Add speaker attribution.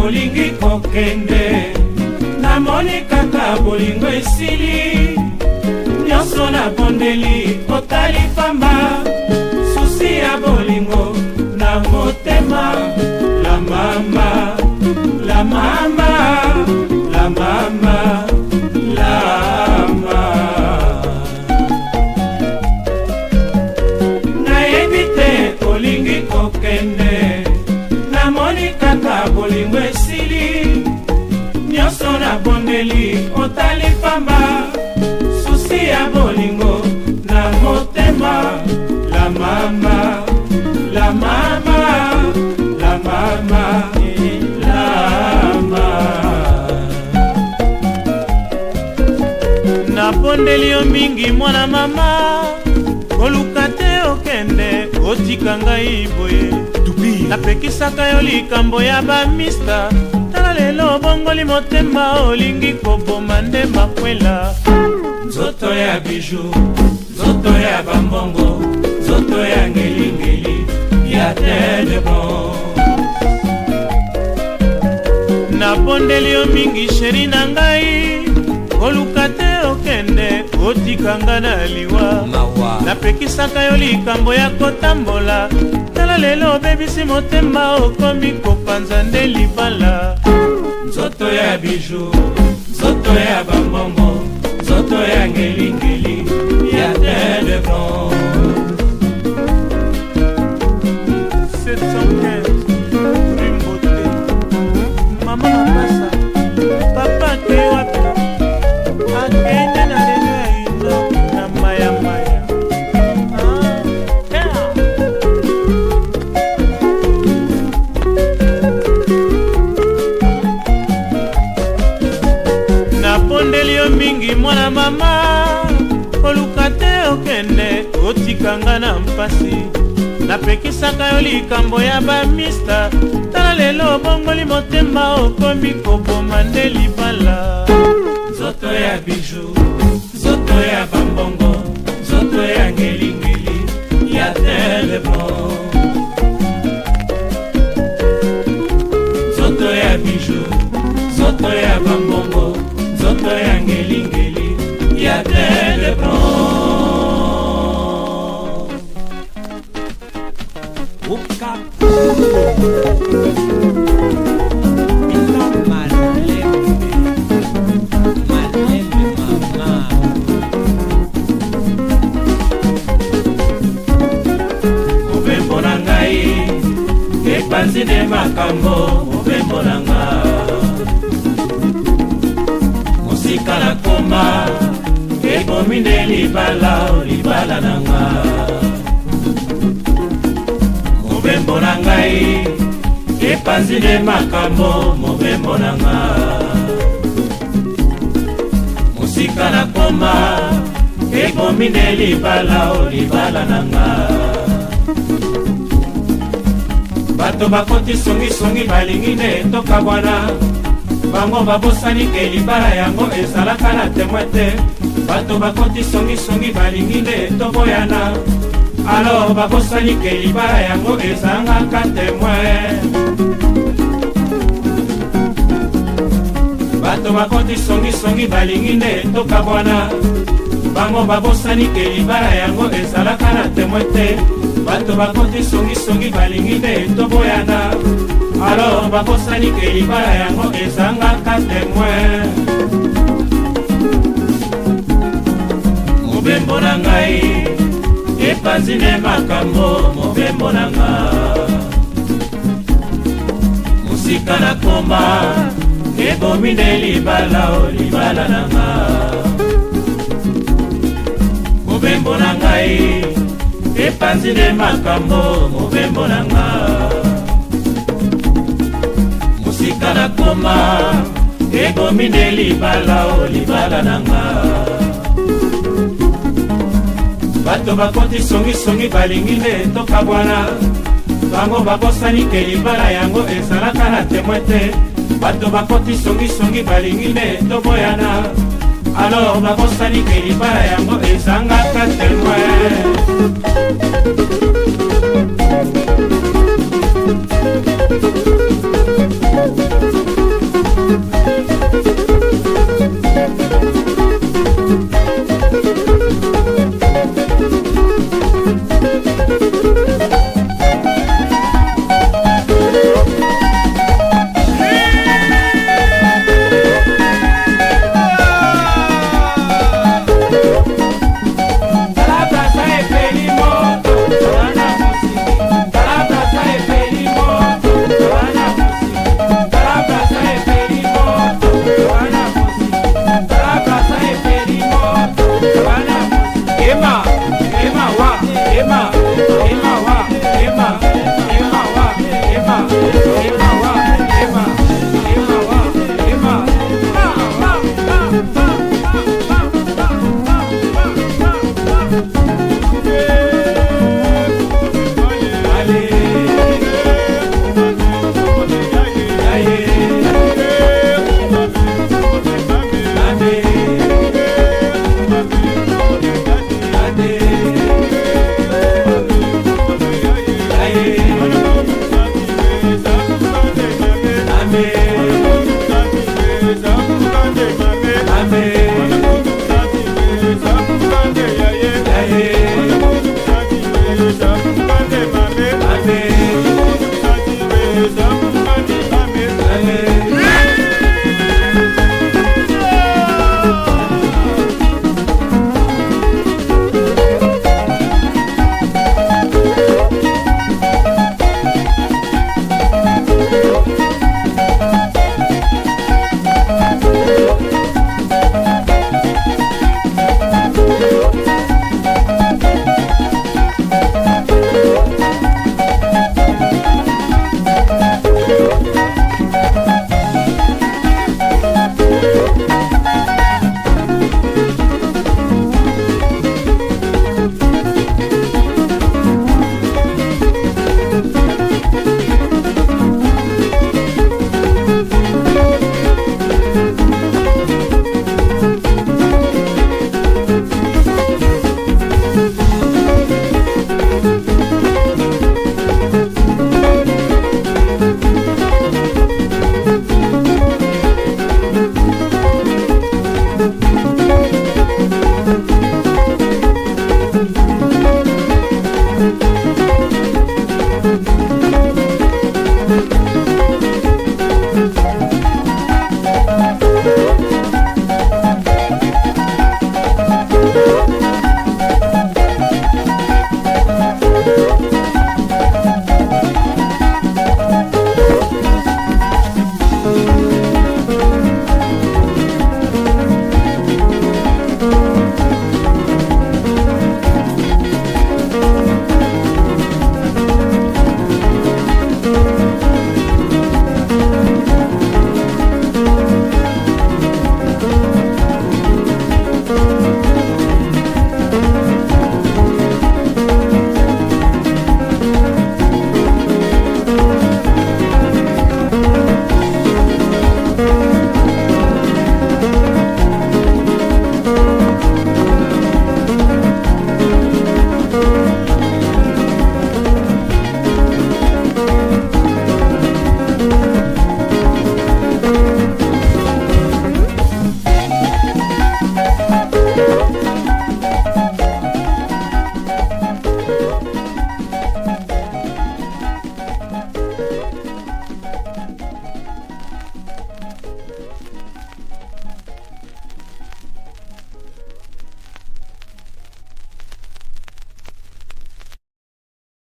Speaker 1: olingi kokende namoni kaka bolingo esili nyonso nabondeli kotali pamba bolingo na motema la mama la mama la mama lama nayebi te olingi kokende namoni kaka bolingo esili nyonso nabondeli otali pamba susi ya bolingo na motema la mama napondeli yo mingi mwana mama koluka te okende otika ngai boye napekisaka yo likambo ya bamista tala lelo obongoli motema olingi koboma nde makwela nzoto ya biju nzoto ya bambongo nakondeli yo mingi sheri na ngai koluka te okende otikanga na liwa napekisaka yo likambo ya kotambola tala lelo obebisi motema okomi kopanza nde libala nzoto ya biju nzoto ya bambongo nzoto ya ngelingeli ya te de bon 715 namondeli yo mingi mwana mama koluka te okende otikanga na mpasi napekisaka yo likambo ya bamista tala lelo obongoli motema okomi koboma nde libala nzoto ya bijou epanzi nde makambo mobembo na nga mosika nakoma ebomi nde libala libala na nga mobembo na ngai epanzi nde makambo mobembo na nga mosika na koma ekomi nde libala o libala na nga bato bakoti songisongi balingi nde etoka bwana bango babosani ke libala yango ezalaka na temwe te bato bakoti songisongi balingi nde etoboyana alo bakosanike libala yango ezangaka temoin bato bakoti songisongi balingi nde etoka bwana bango babosanike libala yango ezalaka na temoin te bato bakoti songisongi balingi nde etoboyana alo bakosanike libala yango ezangaka temoin mobembo na ngai mopanzi nde makambo mobembo nanga mosika na komba ebomi nde libala o libala nanga mobembo na ngai epanzi nde makambo mobembo nanga mosika na komba ebomi nde libala o libala nanga bato bakoti songisongi balingi nde etoka bwana bango babosani ke libala yango ezalaka na temwe te bato bakoti songisongi balingi nde etoboyana alors babosani ke libala yango ezangaka temwe thank you 天哪！